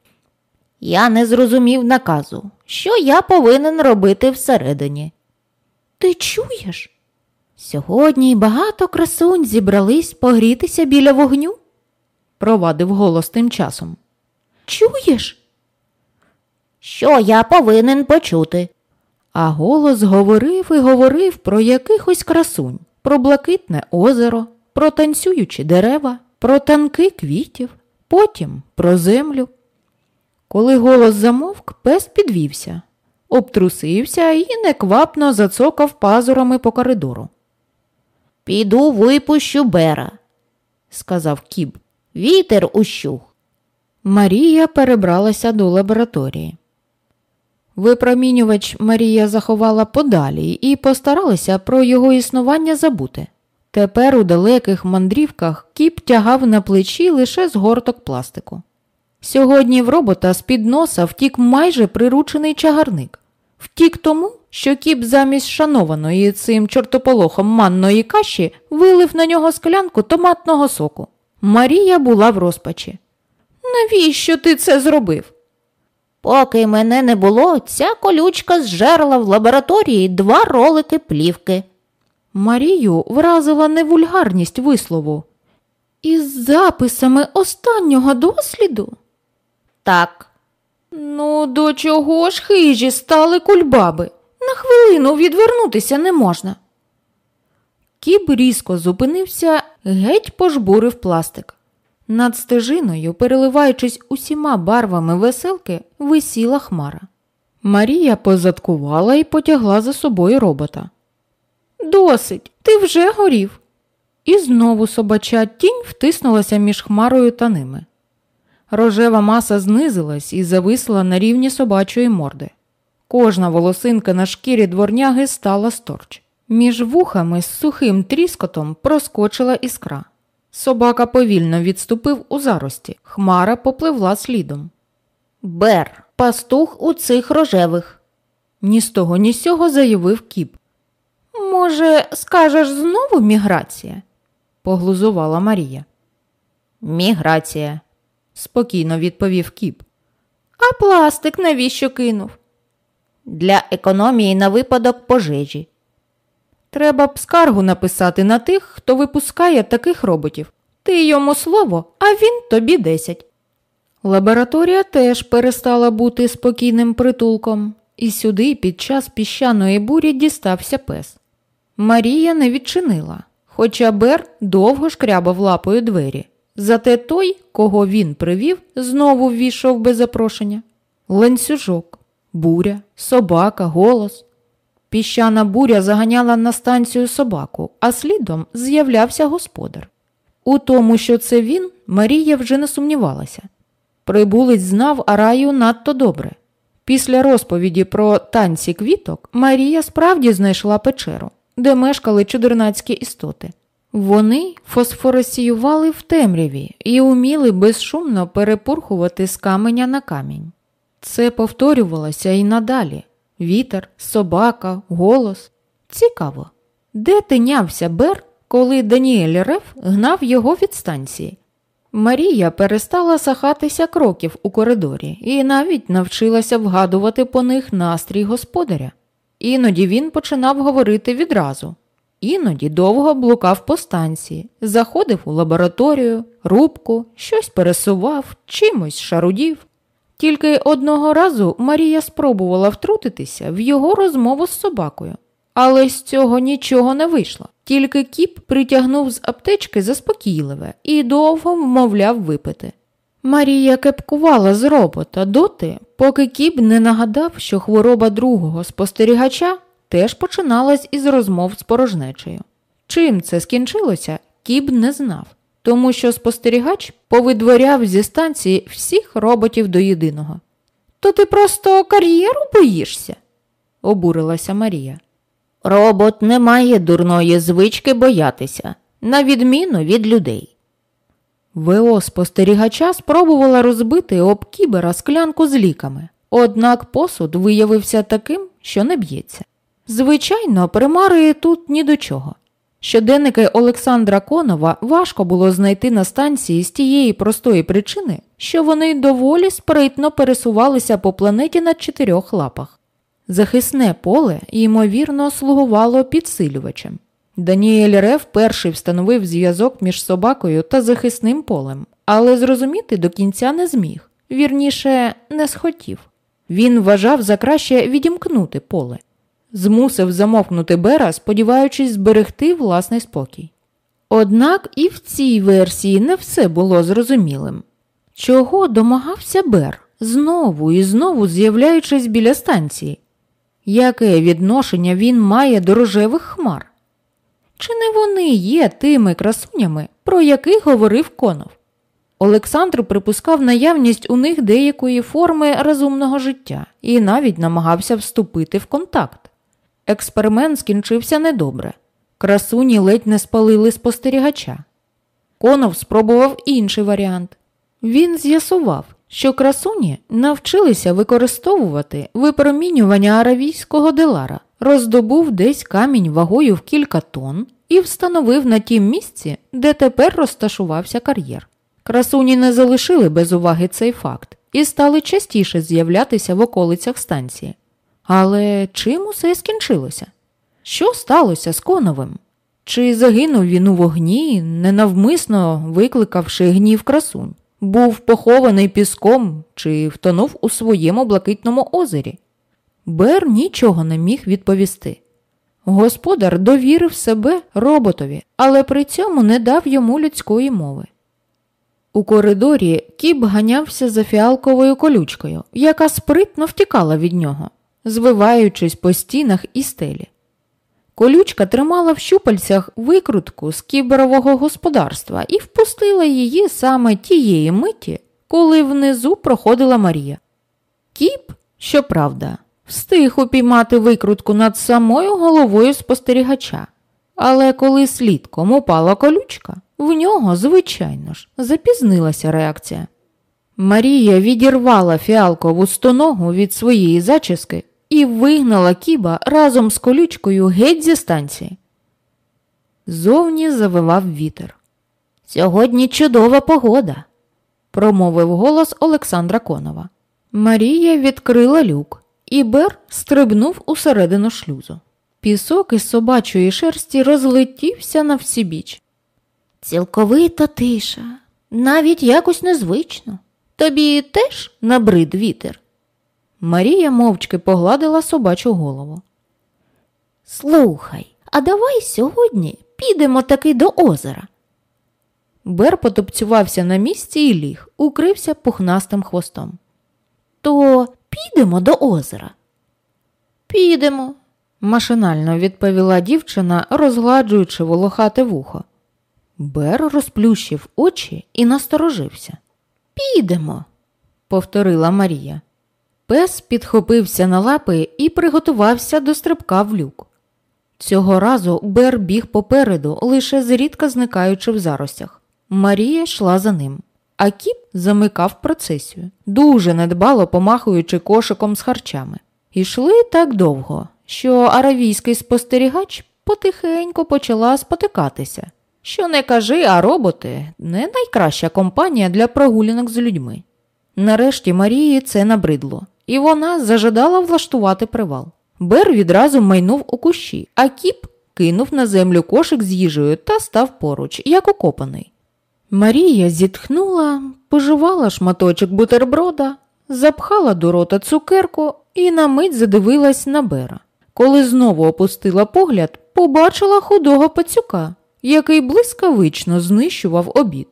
Я не зрозумів наказу, що я повинен робити всередині. Ти чуєш? Сьогодні багато красунь зібрались погрітися біля вогню, провадив голос тим часом. Чуєш? Що я повинен почути? А голос говорив і говорив про якихось красунь, про блакитне озеро, про танцюючі дерева, про танки квітів, потім про землю. Коли голос замовк, пес підвівся, обтрусився і неквапно зацокав пазурами по коридору. Піду випущу бера, сказав кіб. Вітер ущух. Марія перебралася до лабораторії. Випромінювач Марія заховала подалі і постаралася про його існування забути. Тепер у далеких мандрівках кіп тягав на плечі лише згорток пластику. Сьогодні в робота з під носа втік майже приручений чагарник. Втік тому, що кіп замість шанованої цим чортополохом манної каші вилив на нього склянку томатного соку. Марія була в розпачі. Навіщо ти це зробив? Поки мене не було, ця колючка зжерла в лабораторії два ролики плівки. Марію вразила невульгарність вислову. Із записами останнього досліду? Так. Ну, до чого ж хижі стали кульбаби? На хвилину відвернутися не можна. Кіб різко зупинився, геть пожбурив пластик. Над стежиною, переливаючись усіма барвами веселки, висіла хмара. Марія позадкувала і потягла за собою робота. Досить, ти вже горів. І знову собача тінь втиснулася між хмарою та ними. Рожева маса знизилась і зависла на рівні собачої морди. Кожна волосинка на шкірі дворняги стала сторч. Між вухами з сухим тріскотом проскочила іскра. Собака повільно відступив у зарості, хмара попливла слідом. Бер, пастух у цих рожевих. Ні з того, ні з сього заявив кіп. Може, скажеш знову міграція? поглузувала Марія. Міграція, спокійно відповів кіп. А пластик навіщо кинув? Для економії на випадок пожежі. Треба б скаргу написати на тих, хто випускає таких роботів. Ти йому слово, а він тобі десять. Лабораторія теж перестала бути спокійним притулком, і сюди під час піщаної бурі дістався пес. Марія не відчинила, хоча Бер довго шкрябав лапою двері. Зате той, кого він привів, знову ввійшов без запрошення. Ланцюжок, буря, собака, голос. Піщана буря заганяла на станцію собаку, а слідом з'являвся господар. У тому, що це він, Марія вже не сумнівалася. Прибулець знав Араю надто добре. Після розповіді про танці квіток Марія справді знайшла печеру, де мешкали чудернацькі істоти. Вони фосфоресіювали в темряві і уміли безшумно перепурхувати з каменя на камінь. Це повторювалося і надалі вітер, собака, голос. Цікаво, де тинявся Бер, коли Даніель Реф гнав його від станції? Марія перестала сахатися кроків у коридорі і навіть навчилася вгадувати по них настрій господаря. Іноді він починав говорити відразу, іноді довго блукав по станції, заходив у лабораторію, рубку, щось пересував, чимось шарудів. Тільки одного разу Марія спробувала втрутитися в його розмову з собакою, але з цього нічого не вийшло. Тільки кіп притягнув з аптечки заспокійливе і довго вмовляв випити. Марія кепкувала з робота доти, поки кіп не нагадав, що хвороба другого спостерігача теж починалась із розмов з порожнечею. Чим це скінчилося, кіб не знав, тому що спостерігач повидворяв зі станції всіх роботів до єдиного. То ти просто кар'єру боїшся? обурилася Марія. Робот не має дурної звички боятися, на відміну від людей. ВО спостерігача спробувала розбити об кібера склянку з ліками, однак посуд виявився таким, що не б'ється. Звичайно, примари тут ні до чого. Щоденники Олександра Конова важко було знайти на станції з тієї простої причини, що вони доволі спритно пересувалися по планеті на чотирьох лапах. Захисне поле, ймовірно, слугувало підсилювачем. Даніель Рев перший встановив зв'язок між собакою та захисним полем, але зрозуміти до кінця не зміг, вірніше, не схотів. Він вважав за краще відімкнути поле, змусив замовкнути Бера, сподіваючись зберегти власний спокій. Однак і в цій версії не все було зрозумілим. Чого домагався Бер, знову і знову з'являючись біля станції? Яке відношення він має до рожевих хмар? Чи не вони є тими красунями, про яких говорив Конов? Олександр припускав наявність у них деякої форми розумного життя і навіть намагався вступити в контакт. Експеримент скінчився недобре. Красуні ледь не спалили спостерігача. Конов спробував інший варіант. Він з'ясував, що красуні навчилися використовувати випромінювання аравійського делара, роздобув десь камінь вагою в кілька тонн і встановив на тім місці, де тепер розташувався кар'єр. Красуні не залишили без уваги цей факт і стали частіше з'являтися в околицях станції. Але чим усе скінчилося? Що сталося з Коновим? Чи загинув він у вогні, ненавмисно викликавши гнів красунь? Був похований піском чи втонув у своєму блакитному озері? Бер нічого не міг відповісти. Господар довірив себе роботові, але при цьому не дав йому людської мови. У коридорі кіп ганявся за фіалковою колючкою, яка спритно втікала від нього, звиваючись по стінах і стелі. Колючка тримала в щупальцях викрутку з кіберового господарства і впустила її саме тієї миті, коли внизу проходила Марія. Кіп, щоправда, встиг упіймати викрутку над самою головою спостерігача, але коли слідком упала колючка, в нього, звичайно ж, запізнилася реакція. Марія відірвала фіалкову стоногу від своєї зачіски і вигнала кіба разом з колючкою геть зі станції. Зовні завивав вітер. Сьогодні чудова погода, промовив голос Олександра Конова. Марія відкрила люк, і Бер стрибнув усередину шлюзу. Пісок із собачої шерсті розлетівся на всі біч. Цілковита тиша, навіть якось незвично. Тобі теж набрид вітер. Марія мовчки погладила собачу голову. Слухай, а давай сьогодні підемо таки до озера. Бер потопцювався на місці і ліг, укрився пухнастим хвостом. То підемо до озера. Підемо, машинально відповіла дівчина, розгладжуючи волохате вухо. Бер розплющив очі і насторожився. Підемо, повторила Марія. Пес підхопився на лапи і приготувався до стрибка в люк. Цього разу Бер біг попереду, лише зрідка зникаючи в заростях. Марія йшла за ним, а кіп замикав процесію, дуже недбало помахуючи кошиком з харчами. Ішли так довго, що аравійський спостерігач потихеньку почала спотикатися. Що не кажи, а роботи не найкраща компанія для прогулянок з людьми. Нарешті Марії це набридло і вона зажадала влаштувати привал. Бер відразу майнув у кущі, а кіп кинув на землю кошик з їжею та став поруч, як окопаний. Марія зітхнула, пожувала шматочок бутерброда, запхала до рота цукерку і на мить задивилась на Бера. Коли знову опустила погляд, побачила худого пацюка, який блискавично знищував обід.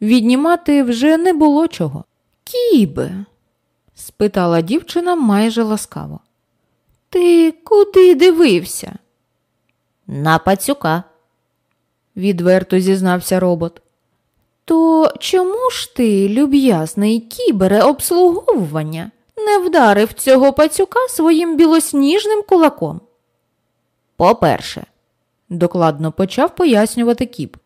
Віднімати вже не було чого. Кібе, спитала дівчина майже ласкаво. Ти куди дивився? На пацюка, відверто зізнався робот. То чому ж ти, люб'язний кібере обслуговування, не вдарив цього пацюка своїм білосніжним кулаком? По-перше, докладно почав пояснювати кіб.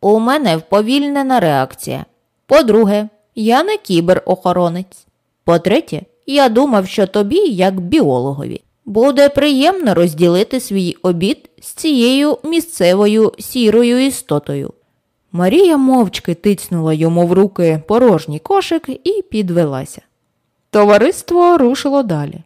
У мене вповільнена реакція. По-друге, я не кібер-охоронець. По-третє, я думав, що тобі, як біологові, буде приємно розділити свій обід з цією місцевою сірою істотою. Марія мовчки тицнула йому в руки порожній кошик і підвелася. Товариство рушило далі.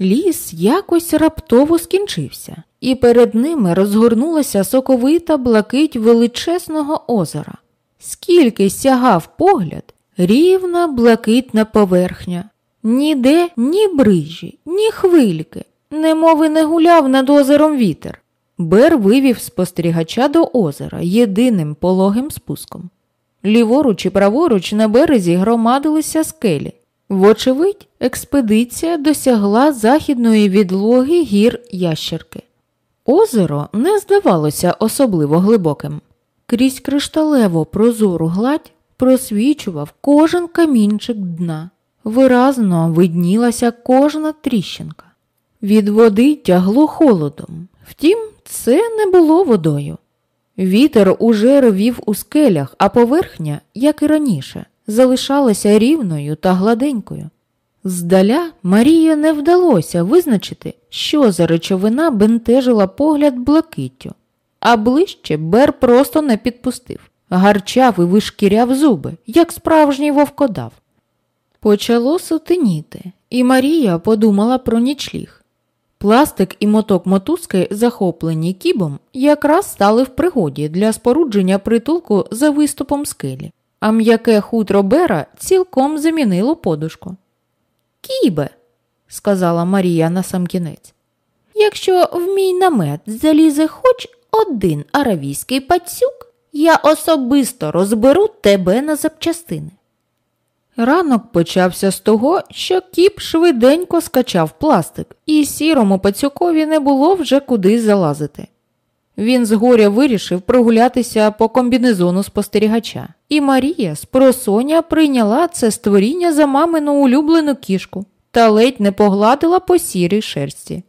Ліс якось раптово скінчився, і перед ними розгорнулася соковита блакить величезного озера. Скільки сягав погляд, рівна блакитна поверхня, ніде ні брижі, ні хвильки, немови не гуляв над озером вітер. Бер вивів спостерігача до озера єдиним пологим спуском. Ліворуч і праворуч на березі громадилися скелі. Вочевидь, експедиція досягла західної відлоги гір ящерки. Озеро не здавалося особливо глибоким. Крізь кришталево прозору гладь просвічував кожен камінчик дна, виразно виднілася кожна тріщинка. Від води тягло холодом, втім, це не було водою. Вітер уже ревів у скелях, а поверхня, як і раніше, залишалася рівною та гладенькою. Здаля Марії не вдалося визначити, що за речовина бентежила погляд блакиттю, а ближче Бер просто не підпустив, гарчав і вишкіряв зуби, як справжній вовкодав. Почало сутеніти, і Марія подумала про нічліг. Пластик і моток мотузки, захоплені кібом, якраз стали в пригоді для спорудження притулку за виступом скелі, а м'яке хутро Бера цілком замінило подушку. Кібе, сказала Марія насамкінець, якщо в мій намет залізе хоч один аравійський пацюк, я особисто розберу тебе на запчастини. Ранок почався з того, що кіп швиденько скачав пластик, і сірому пацюкові не було вже куди залазити. Він згоря вирішив прогулятися по комбінезону спостерігача, і Марія з просоня прийняла це створіння за мамину улюблену кішку та ледь не погладила по сірій шерсті.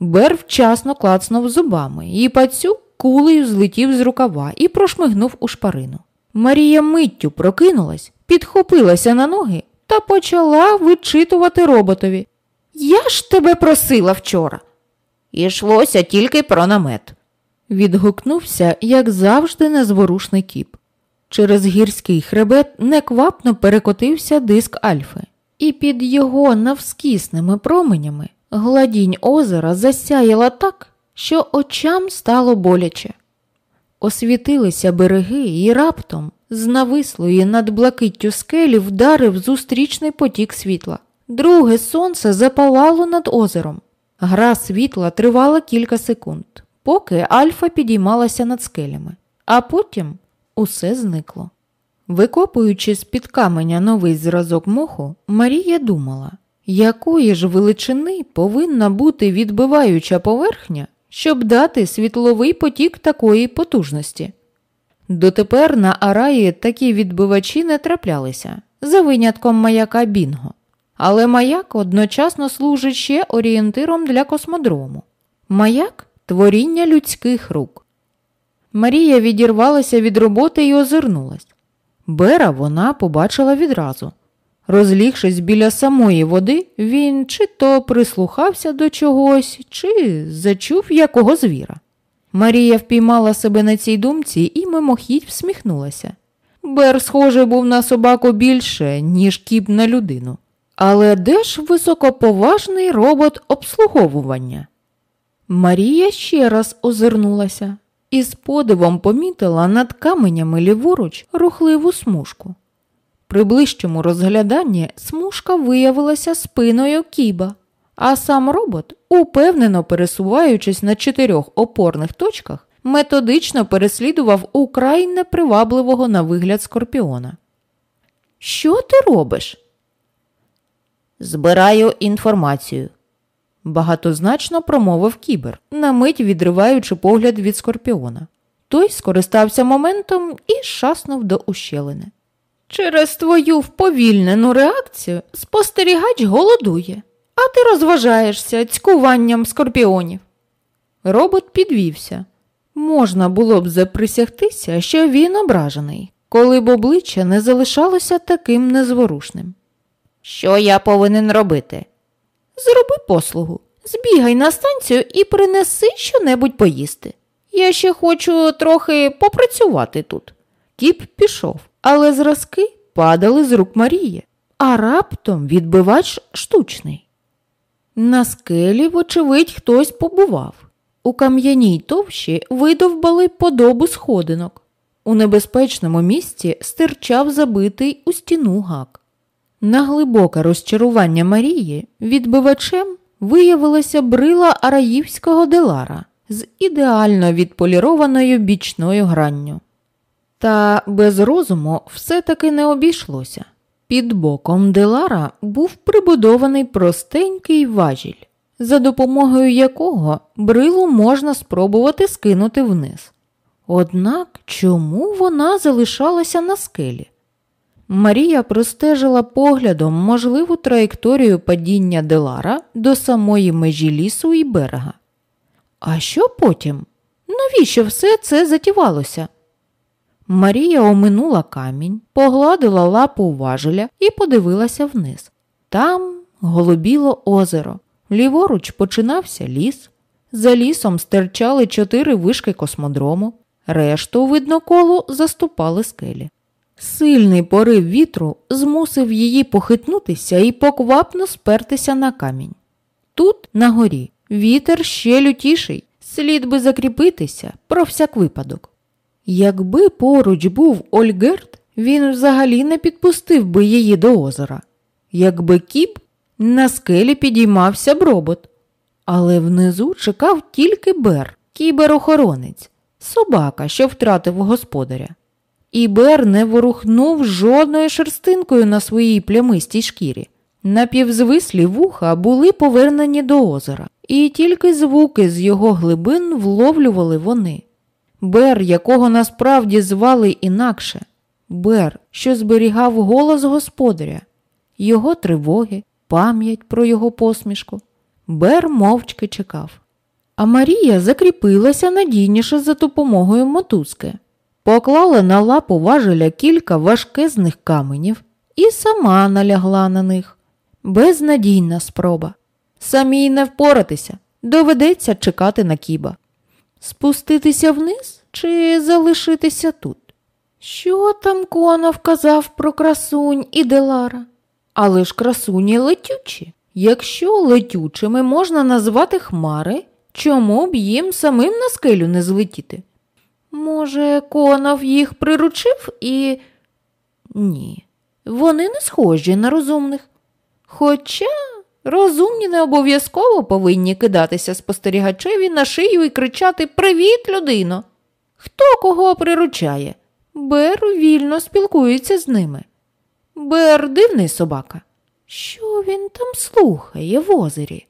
Бер вчасно клацнув зубами, і пацюк кулею злетів з рукава і прошмигнув у шпарину. Марія миттю прокинулась, підхопилася на ноги та почала вичитувати роботові. Я ж тебе просила вчора. Ішлося тільки про намет. Відгукнувся, як завжди, незворушний кіп. Через гірський хребет неквапно перекотився диск Альфи, і під його навскісними променями гладінь озера засяяла так, що очам стало боляче. Освітилися береги і раптом з навислої над блакиттю скелі вдарив зустрічний потік світла. Друге сонце запалало над озером. Гра світла тривала кілька секунд, поки Альфа підіймалася над скелями, а потім усе зникло. Викопуючи з під каменя новий зразок моху, Марія думала, якої ж величини повинна бути відбиваюча поверхня, щоб дати світловий потік такої потужності. Дотепер на Араї такі відбивачі не траплялися, за винятком маяка Бінго. Але маяк одночасно служить ще орієнтиром для космодрому. Маяк творіння людських рук. Марія відірвалася від роботи і озирнулась. Бера вона побачила відразу. Розлігшись біля самої води, він чи то прислухався до чогось, чи зачув якого звіра. Марія впіймала себе на цій думці і мимохідь всміхнулася. Бер, схоже, був на собаку більше, ніж кіп на людину. Але де ж високоповажний робот обслуговування? Марія ще раз озирнулася і з подивом помітила над каменями ліворуч рухливу смужку. При ближчому розгляданні смужка виявилася спиною кіба, а сам робот, упевнено пересуваючись на чотирьох опорних точках, методично переслідував украй непривабливого на вигляд скорпіона. Що ти робиш? Збираю інформацію, багатозначно промовив кібер, на мить відриваючи погляд від скорпіона. Той скористався моментом і шаснув до ущелини. Через твою вповільнену реакцію спостерігач голодує, а ти розважаєшся цькуванням скорпіонів. Робот підвівся. Можна було б заприсягтися, що він ображений, коли б обличчя не залишалося таким незворушним. Що я повинен робити? Зроби послугу, збігай на станцію і принеси щонебудь поїсти. Я ще хочу трохи попрацювати тут. Кіп пішов, але зразки падали з рук Марії, а раптом відбивач штучний. На скелі, вочевидь, хтось побував. У кам'яній товщі видовбали подобу сходинок. У небезпечному місці стирчав забитий у стіну гак. На глибоке розчарування Марії відбивачем виявилася брила араївського делара з ідеально відполірованою бічною гранню. Та без розуму все-таки не обійшлося. Під боком Делара був прибудований простенький важіль, за допомогою якого брилу можна спробувати скинути вниз. Однак чому вона залишалася на скелі? Марія простежила поглядом можливу траєкторію падіння Делара до самої межі лісу і берега. А що потім? Навіщо все це затівалося? Марія оминула камінь, погладила лапу важеля і подивилася вниз. Там голубіло озеро, ліворуч починався ліс. За лісом стирчали чотири вишки космодрому, решту видно колу заступали скелі. Сильний порив вітру змусив її похитнутися і поквапно спертися на камінь. Тут, на горі, вітер ще лютіший, слід би закріпитися про всяк випадок. Якби поруч був Ольгерт, він взагалі не підпустив би її до озера. Якби кіп, на скелі підіймався б робот. Але внизу чекав тільки Бер, кіберохоронець, собака, що втратив господаря. І Бер не ворухнув жодною шерстинкою на своїй плямистій шкірі. Напівзвислі вуха були повернені до озера, і тільки звуки з його глибин вловлювали вони. Бер, якого насправді звали інакше, Бер, що зберігав голос господаря, його тривоги, пам'ять про його посмішку. Бер мовчки чекав. А Марія закріпилася надійніше за допомогою мотузки, поклала на лапу важеля кілька важкезних каменів і сама налягла на них. Безнадійна спроба. Самій не впоратися, доведеться чекати на кіба. Спуститися вниз чи залишитися тут? Що там Конов казав про красунь і Делара? Але ж красуні летючі. Якщо летючими можна назвати хмари, чому б їм самим на скелю не злетіти? Може, Конов їх приручив і. Ні, вони не схожі на розумних. Хоча розумні не обов'язково повинні кидатися спостерігачеві на шию і кричати Привіт, людино! Хто кого приручає? Бер вільно спілкується з ними. Бер дивний собака. Що він там слухає в озері?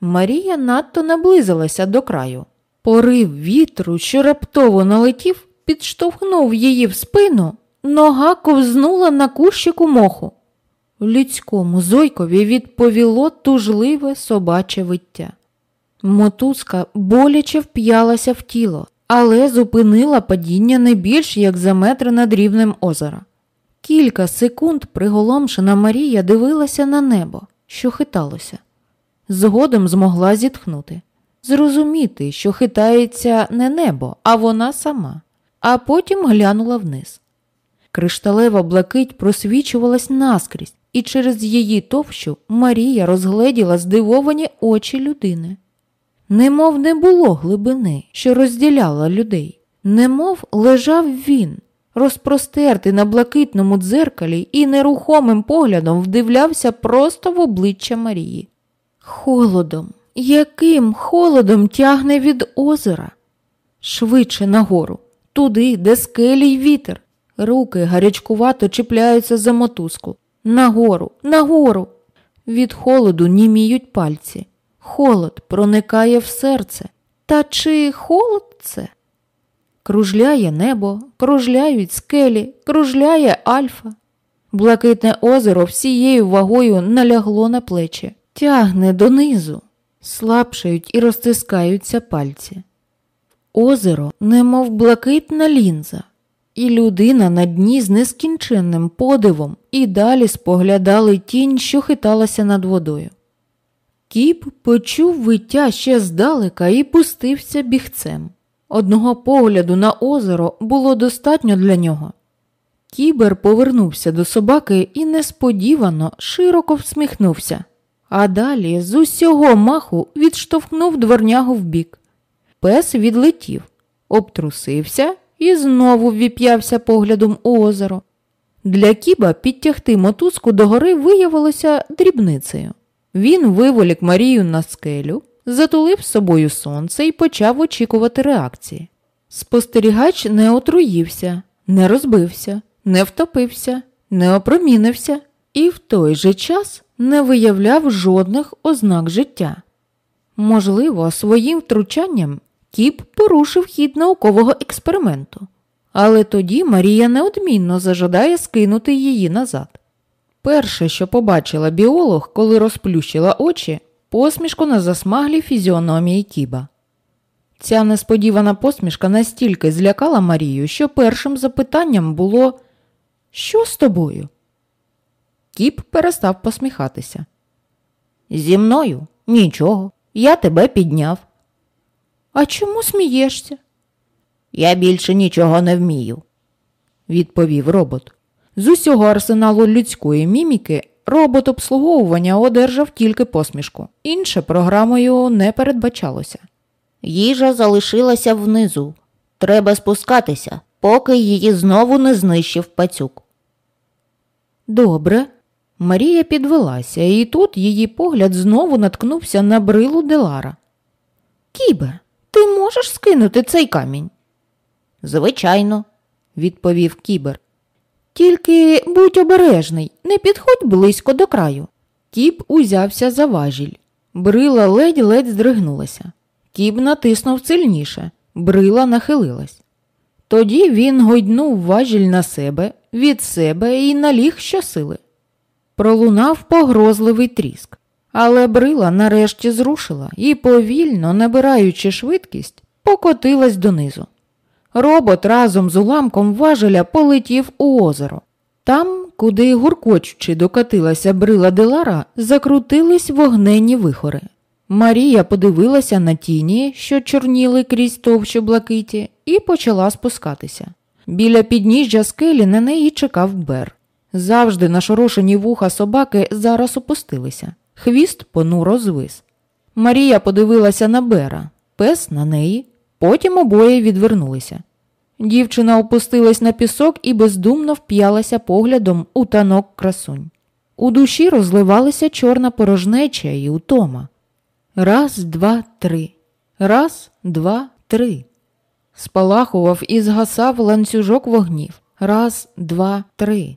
Марія надто наблизилася до краю. Порив вітру, що раптово налетів, підштовхнув її в спину, нога ковзнула на кущику моху. Людському зойкові відповіло тужливе собаче виття. Мотузка боляче вп'ялася в тіло, але зупинила падіння не більш як за метр над рівнем озера. Кілька секунд приголомшена Марія дивилася на небо, що хиталося. Згодом змогла зітхнути, зрозуміти, що хитається не небо, а вона сама, а потім глянула вниз. Кришталева блакить просвічувалась наскрізь, і через її товщу Марія розгледіла здивовані очі людини. Немов не було глибини, що розділяла людей, немов лежав він, розпростертий на блакитному дзеркалі і нерухомим поглядом вдивлявся просто в обличчя Марії. Холодом, яким холодом тягне від озера? Швидше нагору, туди, де скелі й вітер. Руки гарячкувато чіпляються за мотузку. Нагору, нагору. Від холоду німіють пальці. Холод проникає в серце. Та чи холод це? Кружляє небо, кружляють скелі, кружляє альфа. Блакитне озеро всією вагою налягло на плечі, тягне донизу, слабшають і розтискаються пальці. Озеро, немов блакитна лінза, і людина на дні з нескінченним подивом і далі споглядали тінь, що хиталася над водою. Кіб почув виття ще здалека і пустився бігцем. Одного погляду на озеро було достатньо для нього. Кібер повернувся до собаки і несподівано широко всміхнувся. а далі з усього маху відштовхнув дворнягу вбік. Пес відлетів, обтрусився і знову ввіп'явся поглядом у озеро. Для кіба підтягти мотузку догори виявилося дрібницею. Він виволік Марію на скелю, затулив собою сонце і почав очікувати реакції. Спостерігач не отруївся, не розбився, не втопився, не опромінився і в той же час не виявляв жодних ознак життя. Можливо, своїм втручанням кіп порушив хід наукового експерименту, але тоді Марія неодмінно зажадає скинути її назад. Перше, що побачила біолог, коли розплющила очі, посмішку на засмаглій фізіономії Кіба. Ця несподівана посмішка настільки злякала Марію, що першим запитанням було Що з тобою? Кіп перестав посміхатися. Зі мною нічого. Я тебе підняв. А чому смієшся? Я більше нічого не вмію. відповів робот. З усього арсеналу людської міміки робот обслуговування одержав тільки посмішку. Інше програмою не передбачалося. Їжа залишилася внизу. Треба спускатися, поки її знову не знищив пацюк. Добре. Марія підвелася, і тут її погляд знову наткнувся на брилу Делара. Кібе, можеш скинути цей камінь? Звичайно, відповів кібер. Тільки будь обережний, не підходь близько до краю. Кіб узявся за важіль. Брила ледь-ледь здригнулася. Кіб натиснув сильніше, брила нахилилась. Тоді він гойднув важіль на себе, від себе і наліг щосили. Пролунав погрозливий тріск, але брила нарешті зрушила і, повільно, набираючи швидкість, покотилась донизу. Робот разом з уламком важеля полетів у озеро. Там, куди гуркочучи докатилася брила Делара, закрутились вогненні вихори. Марія подивилася на тіні, що чорніли крізь товщу блакиті, і почала спускатися. Біля підніжжя скелі на неї чекав Бер. Завжди нашорошені вуха собаки зараз опустилися. Хвіст понуро звис. Марія подивилася на Бера, пес на неї, потім обоє відвернулися. Дівчина опустилась на пісок і бездумно вп'ялася поглядом у танок красунь. У душі розливалася чорна порожнеча і утома. Раз, два, три. Раз, два, три. Спалахував і згасав ланцюжок вогнів. Раз, два, три.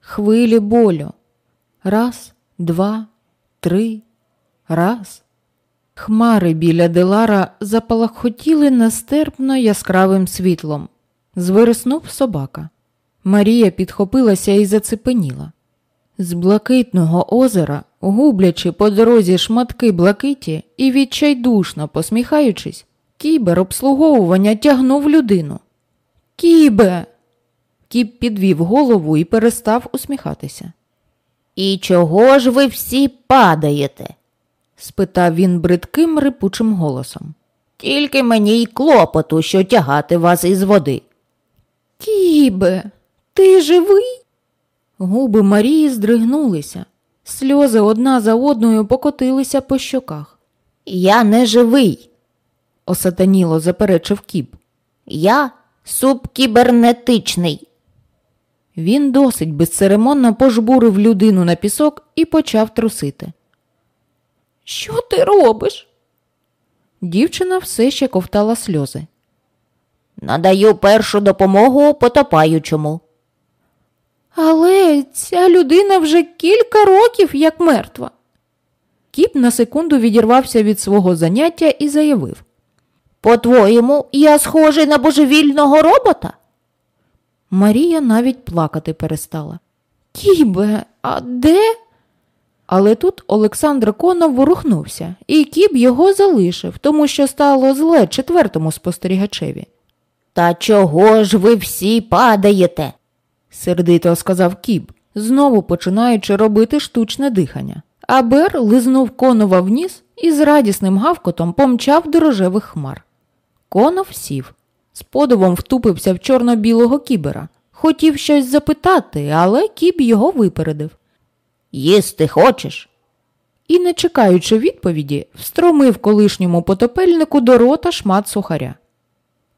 Хвилі болю. Раз, два, три. Раз. Хмари біля Делара запалахотіли нестерпно яскравим світлом. Звириснув собака. Марія підхопилася і зацепеніла. З блакитного озера, гублячи по дорозі шматки блакиті і відчайдушно посміхаючись, кібер обслуговування тягнув людину. Кібе. Кіб підвів голову і перестав усміхатися. І чого ж ви всі падаєте? спитав він бридким рипучим голосом. Тільки мені й клопоту, що тягати вас із води. Кібе, ти живий? Губи Марії здригнулися, сльози одна за одною покотилися по щоках. Я не живий, осатаніло заперечив кіб. Я субкібернетичний. Він досить безцеремонно пожбурив людину на пісок і почав трусити. Що ти робиш? Дівчина все ще ковтала сльози. Надаю першу допомогу потопаючому. Але ця людина вже кілька років як мертва. Кіп на секунду відірвався від свого заняття і заявив По-твоєму, я схожий на божевільного робота? Марія навіть плакати перестала. Кібе, а де? Але тут Олександр Конов ворухнувся, і кіб його залишив, тому що стало зле четвертому спостерігачеві. Та чого ж ви всі падаєте? сердито сказав кіб, знову починаючи робити штучне дихання. А Бер лизнув конова вніс і з радісним гавкотом помчав до рожевих хмар. Конов сів, з подивом втупився в чорно-білого кібера. Хотів щось запитати, але кіб його випередив. Їсти хочеш? і, не чекаючи відповіді, встромив колишньому потопельнику до рота шмат сухаря.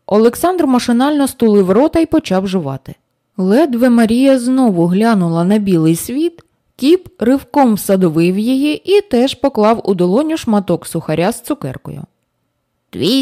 Олександр машинально стулив рота і почав жувати. Ледве Марія знову глянула на білий світ, кіп ривком всадовив її і теж поклав у долоню шматок сухаря з цукеркою. Твій